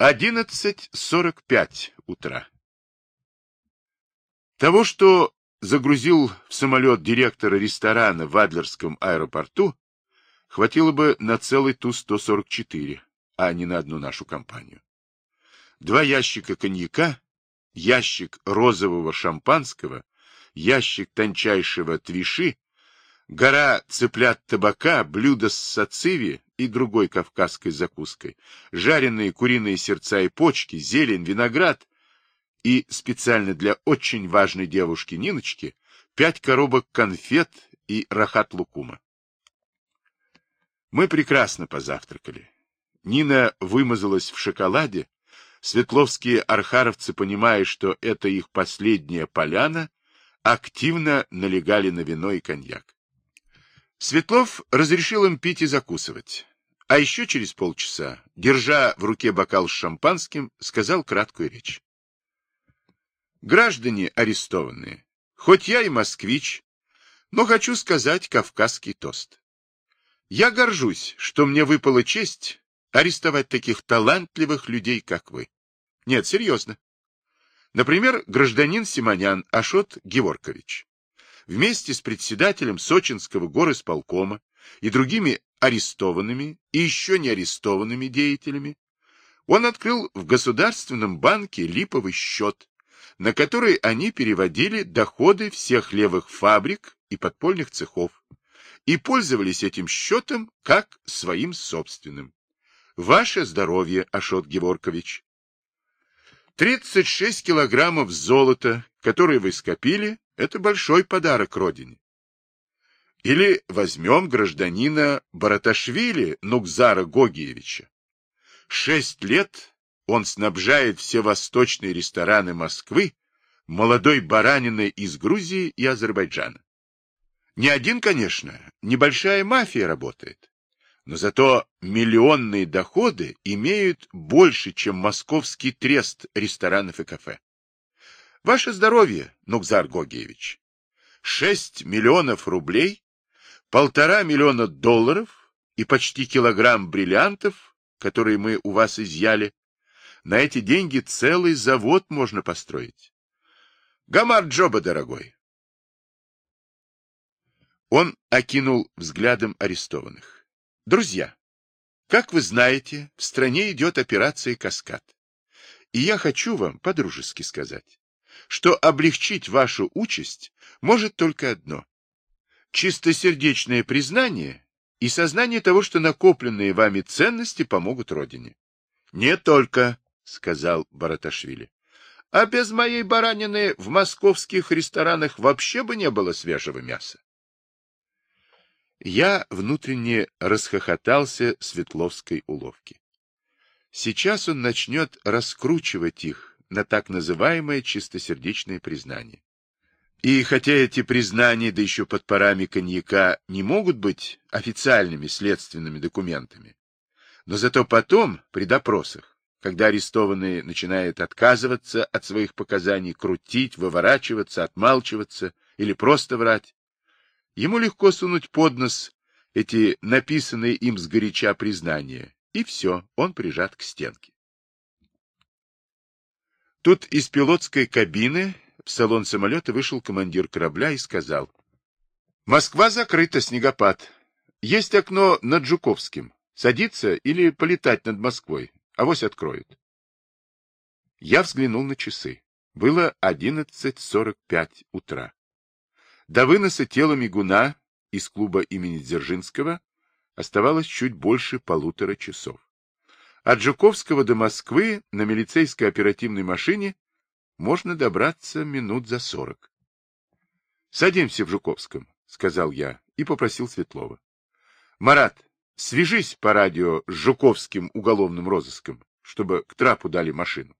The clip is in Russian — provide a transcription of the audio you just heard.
11.45 утра. Того, что загрузил в самолет директора ресторана в Адлерском аэропорту, хватило бы на целый Ту-144, а не на одну нашу компанию. Два ящика коньяка, ящик розового шампанского, ящик тончайшего твиши, гора цыплят табака, блюдо с сациви и другой кавказской закуской, жареные куриные сердца и почки, зелень, виноград и специально для очень важной девушки Ниночки пять коробок конфет и рахат-лукума. Мы прекрасно позавтракали. Нина вымазалась в шоколаде. Светловские архаровцы, понимая, что это их последняя поляна, активно налегали на вино и коньяк. Светлов разрешил им пить и закусывать. А еще через полчаса, держа в руке бокал с шампанским, сказал краткую речь. Граждане арестованные, хоть я и москвич, но хочу сказать кавказский тост. Я горжусь, что мне выпала честь арестовать таких талантливых людей, как вы. Нет, серьезно. Например, гражданин Симонян Ашот Геворкович. Вместе с председателем Сочинского горосполкома и другими арестованными и еще не арестованными деятелями он открыл в Государственном банке липовый счет, на который они переводили доходы всех левых фабрик и подпольных цехов и пользовались этим счетом как своим собственным. Ваше здоровье, Ашот Геворкович. 36 килограммов золота, которые вы скопили, это большой подарок родине. Или возьмем гражданина Бараташвили Нукзара Гогиевича. Шесть лет он снабжает все восточные рестораны Москвы молодой бараниной из Грузии и Азербайджана. Не один, конечно, небольшая мафия работает, но зато миллионные доходы имеют больше, чем московский трест ресторанов и кафе. Ваше здоровье, Нукзар Гогиевич. Шесть миллионов рублей полтора миллиона долларов и почти килограмм бриллиантов, которые мы у вас изъяли, на эти деньги целый завод можно построить. Гамар Джоба, дорогой. Он окинул взглядом арестованных. Друзья, как вы знаете, в стране идет операция «Каскад». И я хочу вам по-дружески сказать, что облегчить вашу участь может только одно чистосердечное признание и сознание того, что накопленные вами ценности помогут Родине. — Не только, — сказал Бараташвили. — А без моей баранины в московских ресторанах вообще бы не было свежего мяса. Я внутренне расхохотался Светловской уловки. Сейчас он начнет раскручивать их на так называемое чистосердечное признание. И хотя эти признания, да еще под парами коньяка, не могут быть официальными следственными документами, но зато потом, при допросах, когда арестованные начинают отказываться от своих показаний, крутить, выворачиваться, отмалчиваться или просто врать, ему легко сунуть под нос эти написанные им сгоряча признания, и все, он прижат к стенке. Тут из пилотской кабины в салон самолета вышел командир корабля и сказал. Москва закрыта, снегопад. Есть окно над Жуковским. Садиться или полетать над Москвой. Авось откроют. Я взглянул на часы. Было 11.45 утра. До выноса тела мигуна из клуба имени Дзержинского оставалось чуть больше полутора часов. От Жуковского до Москвы на милицейской оперативной машине можно добраться минут за сорок. — Садимся в Жуковском, — сказал я и попросил Светлова. — Марат, свяжись по радио с Жуковским уголовным розыском, чтобы к трапу дали машину.